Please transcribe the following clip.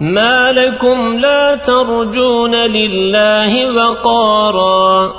ما لكم لا ترجون لله وقارا.